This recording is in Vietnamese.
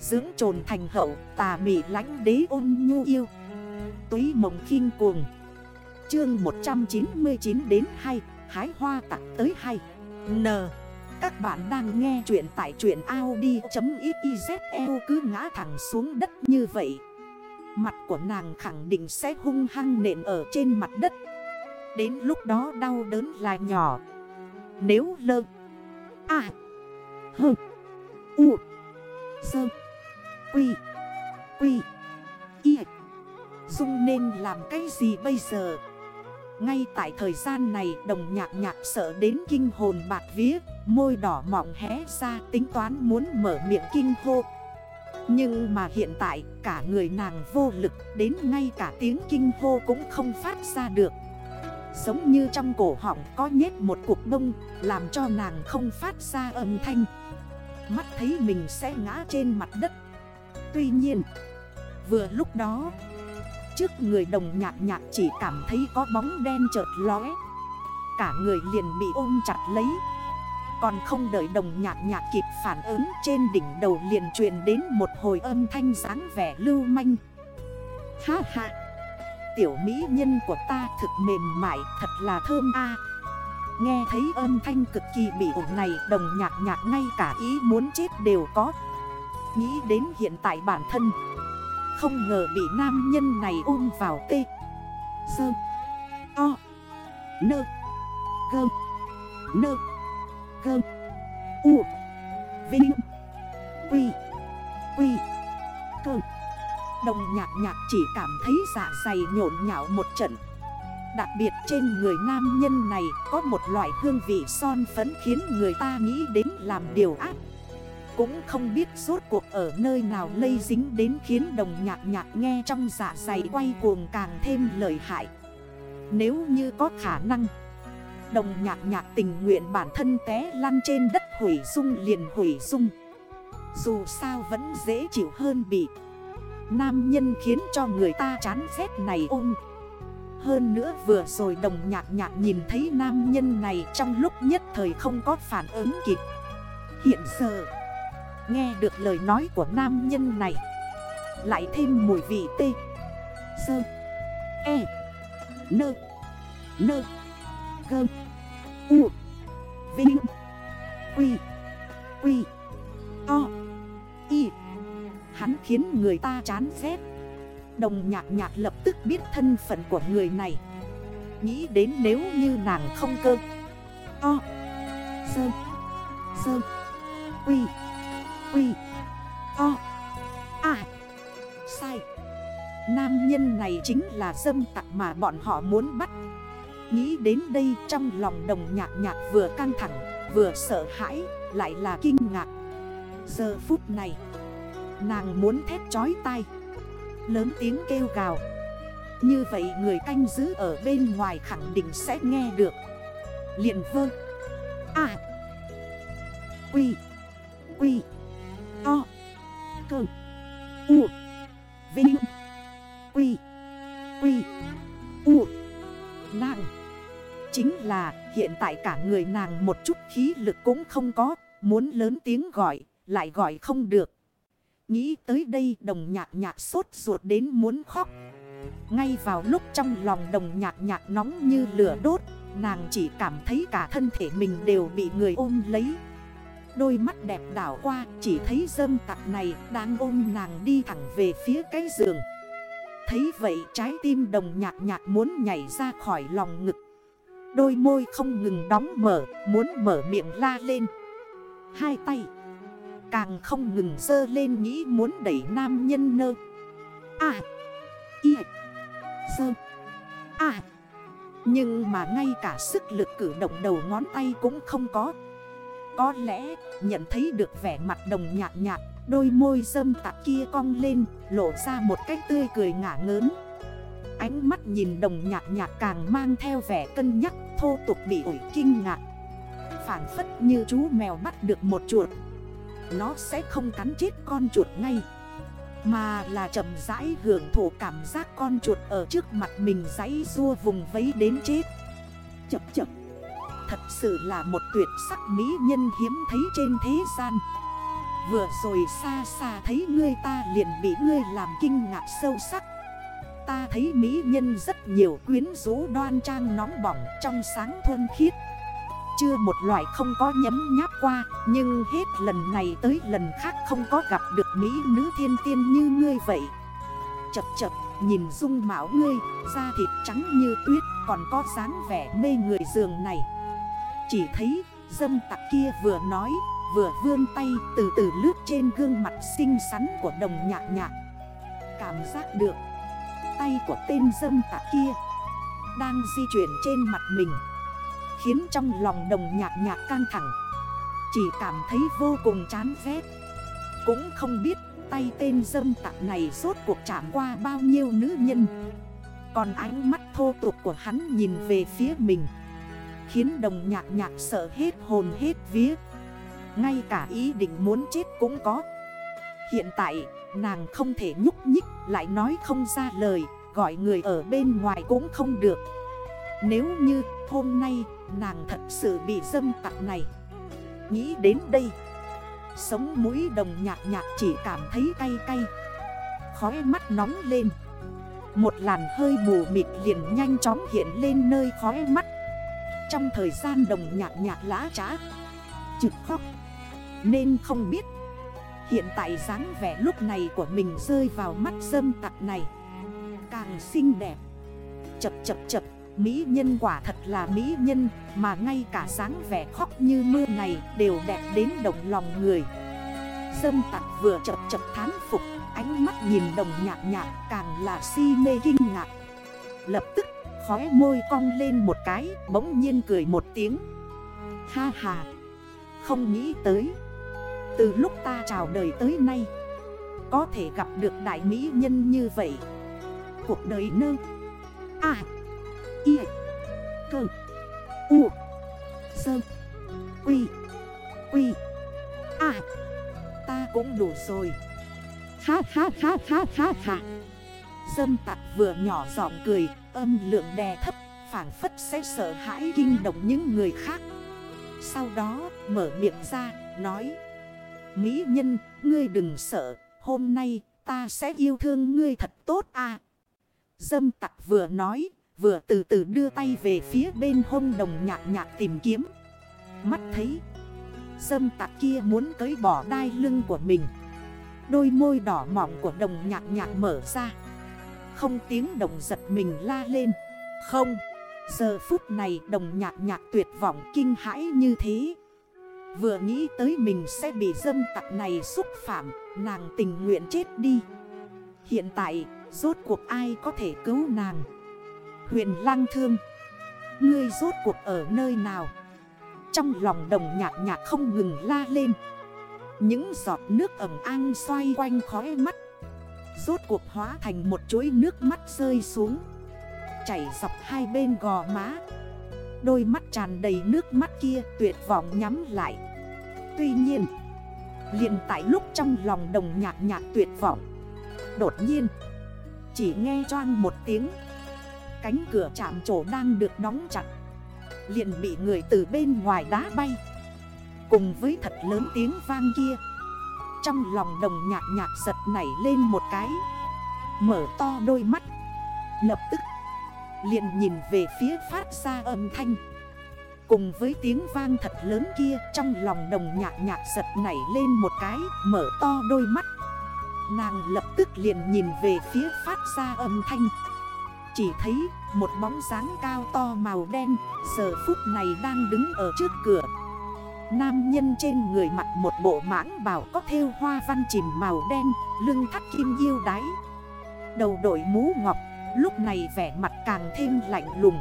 Dưỡng trồn thành hậu, tà mị lánh đế ôn nhu yêu. Túy mộng khinh cuồng. Chương 199 đến 2 Hái hoa tặng tới 2 N. Các bạn đang nghe chuyện tại chuyện Audi.xyzl cứ ngã thẳng xuống đất như vậy. Mặt của nàng khẳng định sẽ hung hăng nện ở trên mặt đất. Đến lúc đó đau đớn là nhỏ. Nếu lơ. À Hơ. U. Sơ. Quy. Quy. Y. Dung nên làm cái gì bây giờ? Ngay tại thời gian này, đồng nhạc nhạc sợ đến kinh hồn bạc vía, Môi đỏ mọng hé ra, tính toán muốn mở miệng kinh hô. Nhưng mà hiện tại, cả người nàng vô lực, Đến ngay cả tiếng kinh hô cũng không phát ra được. Giống như trong cổ họng có nhét một cục bông, Làm cho nàng không phát ra âm thanh. Mắt thấy mình sẽ ngã trên mặt đất Tuy nhiên, Vừa lúc đó, Trước người đồng nhạc nhạc chỉ cảm thấy có bóng đen chợt lóe. Cả người liền bị ôm chặt lấy. Còn không đợi đồng nhạc nhạc kịp phản ứng, Trên đỉnh đầu liền truyền đến một hồi âm thanh dáng vẻ lưu manh. Ha ha! Tiểu mỹ nhân của ta thực mềm mại, thật là thơm a. Nghe thấy âm thanh cực kỳ bị ổn này, Đồng nhạc nhạc ngay cả ý muốn chết đều có. Nghĩ đến hiện tại bản thân. Không ngờ bị nam nhân này ôm vào tê. Sơ. O. Nơ. Gơ. Nơ. Gơ. U. Vinh. Quy. Quy. Cơ. Đồng nhạc nhạc chỉ cảm thấy dạ dày nhộn nhạo một trận. Đặc biệt trên người nam nhân này có một loại hương vị son phấn khiến người ta nghĩ đến làm điều ác. Cũng không biết suốt cuộc ở nơi nào lây dính đến khiến đồng nhạc nhạc nghe trong dạ dày quay cuồng càng thêm lợi hại. Nếu như có khả năng, Đồng nhạc nhạc tình nguyện bản thân té lăn trên đất hủy dung liền hủy dung. Dù sao vẫn dễ chịu hơn bị Nam nhân khiến cho người ta chán ghét này ôm. Hơn nữa vừa rồi đồng nhạc nhạc nhìn thấy nam nhân này trong lúc nhất thời không có phản ứng kịp. Hiện giờ Nghe được lời nói của nam nhân này. Lại thêm mùi vị tê. Sơ. E. Nơ. Nơ. Gơ U. Vinh. Quy. Quy. O. Y Hắn khiến người ta chán ghét. Đồng nhạc nhạc lập tức biết thân phận của người này. Nghĩ đến nếu như nàng không cơ. O. Sơ. Sơ. Quy. Quy. O, À Sai. Nam nhân này chính là dâm tặc mà bọn họ muốn bắt. Nghĩ đến đây trong lòng đồng nhạc nhạc vừa căng thẳng Vừa sợ hãi Lại là kinh ngạc. Giờ phút này Nàng muốn thét chói tay Lớn tiếng kêu gào. Như vậy người canh giữ ở bên ngoài khẳng định sẽ nghe được. Liền vơ. À Quy. Quy. To. Cơ. U. Vinh. Quy. Quy. U. Nàng. Chính là, hiện tại cả người nàng một chút khí lực cũng không có, Muốn lớn tiếng gọi, Lại gọi không được. Nghĩ tới đây đồng nhạc nhạc sốt ruột đến muốn khóc. Ngay vào lúc trong lòng đồng nhạc nhạc nóng như lửa đốt, Nàng chỉ cảm thấy cả thân thể mình đều bị người ôm lấy. Đôi mắt đẹp đảo qua, chỉ thấy dâm tặc này đang ôm nàng đi thẳng về phía cái giường. Thấy vậy, trái tim đồng nhạc nhạc muốn nhảy ra khỏi lòng ngực. Đôi môi không ngừng đóng mở, muốn mở miệng la lên. Hai tay Càng không ngừng dơ lên nghĩ muốn đẩy nam nhân nơ. À Y, Dơ. À Nhưng mà ngay cả sức lực cử động đầu ngón tay cũng không có. Có lẽ nhận thấy được vẻ mặt đồng nhạt nhạt, Đôi môi dâm tạc kia cong lên, Lộ ra một cách tươi cười ngả ngớn. Ánh mắt nhìn đồng nhạt nhạt càng mang theo vẻ cân nhắc, Thô tục bị ủi kinh ngạc. Phản phất như chú mèo bắt được một chuột. Nó sẽ không cắn chết con chuột ngay, Mà là chậm rãi hưởng thụ cảm giác con chuột ở trước mặt mình giấy rua vùng vấy đến chết. Chậm chậm. Thật sự là một tuyệt sắc mỹ nhân hiếm thấy trên thế gian. Vừa rồi xa xa thấy ngươi ta liền bị ngươi làm kinh ngạc sâu sắc. Ta thấy mỹ nhân rất nhiều quyến rũ đoan trang nóng bỏng trong sáng thuần khiết. Chưa một loại không có nhấm nháp qua, Nhưng hết lần này tới lần khác không có gặp được mỹ nữ thiên tiên như ngươi vậy. Chập chập, nhìn dung mạo ngươi, Da thịt trắng như tuyết, còn có dáng vẻ mê người giường này. Chỉ thấy, dâm tặc kia vừa nói, Vừa vươn tay từ từ lướt trên gương mặt xinh xắn của đồng nhạc nhạc. Cảm giác được, Tay của tên dâm tạc kia Đang di chuyển trên mặt mình, Khiến trong lòng đồng nhạc nhạc căng thẳng. Chỉ cảm thấy vô cùng chán ghét. Cũng không biết tay tên dâm tạc này suốt cuộc chạm qua bao nhiêu nữ nhân. Còn ánh mắt thô tục của hắn nhìn về phía mình. Khiến đồng nhạc nhạc sợ hết hồn hết vía. Ngay cả ý định muốn chết cũng có. Hiện tại, nàng không thể nhúc nhích, Lại nói không ra lời, Gọi người ở bên ngoài cũng không được. Nếu như hôm nay nàng thật sự bị dâm tặc này, Nghĩ đến đây, Sống mũi đồng nhạc nhạc chỉ cảm thấy cay cay, Khói mắt nóng lên. Một làn hơi mù mịt liền nhanh chóng hiện lên nơi khói mắt. Trong thời gian đồng nhạc nhạc lá trá, Trực khóc. Nên không biết, Hiện tại dáng vẻ lúc này của mình rơi vào mắt dâm tặc này. Càng xinh đẹp. Chập chập chập, Mỹ nhân quả thật là mỹ nhân, Mà ngay cả dáng vẻ khóc như mưa này Đều đẹp đến đồng lòng người. Dâm tặc vừa chập chập thán phục, Ánh mắt nhìn đồng nhạc nhạc Càng là si mê kinh ngạc. Lập tức khóe môi cong lên một cái, Bỗng nhiên cười một tiếng. Ha ha, Không nghĩ tới. Từ lúc ta chào đời tới nay, Có thể gặp được đại mỹ nhân như vậy. Cuộc đời nơ. À Y. Cơ. U. Sơ. Quy. Quy. À Ta cũng đủ rồi. Ha ha ha ha ha ha. Dâm tặc vừa nhỏ giọng cười Âm lượng đè thấp phản phất sẽ sợ hãi kinh động những người khác Sau đó mở miệng ra nói Mỹ nhân, ngươi đừng sợ, hôm nay ta sẽ yêu thương ngươi thật tốt à. Dâm tặc vừa nói, vừa từ từ đưa tay về phía bên hông đồng nhạc nhạc tìm kiếm. Mắt thấy, dâm tặc kia muốn cấy bỏ đai lưng của mình. Đôi môi đỏ mỏng của đồng nhạc nhạc mở ra. Không tiếng đồng giật mình la lên. Không, giờ phút này đồng nhạc nhạc tuyệt vọng kinh hãi như thế. Vừa nghĩ tới mình sẽ bị dâm tặc này xúc phạm Nàng tình nguyện chết đi. Hiện tại rốt cuộc ai có thể cứu nàng? Huyền lang thương Ngươi rốt cuộc ở nơi nào? Trong lòng đồng nhạc nhạc không ngừng la lên. Những giọt nước ẩm an xoay quanh khói mắt. Rốt cuộc hóa thành một chuỗi nước mắt rơi xuống. Chảy dọc hai bên gò má. Đôi mắt tràn đầy nước mắt kia tuyệt vọng nhắm lại. Tuy nhiên, liền tại lúc trong lòng đồng nhạc nhạc tuyệt vọng, Đột nhiên, Chỉ nghe choang một tiếng. Cánh cửa chạm trổ đang được đóng chặt, Liền bị người từ bên ngoài đá bay. Cùng với thật lớn tiếng vang kia trong lòng đồng nhạc nhạc giật nảy lên một cái. Mở to đôi mắt. Lập tức, liền nhìn về phía phát ra âm thanh. Cùng với tiếng vang thật lớn kia, Trong lòng đồng nhạc nhạc giật nảy lên một cái, Mở to đôi mắt. Nàng lập tức liền nhìn về phía phát ra âm thanh. Chỉ thấy, một bóng dáng cao to màu đen, Giờ phút này đang đứng ở trước cửa. Nam nhân trên người mặc một bộ mãng bảo có theo hoa văn chìm màu đen, Lưng thắt kim yêu đáy Đầu đội mũ ngọc, Lúc này vẻ mặt càng thêm lạnh lùng.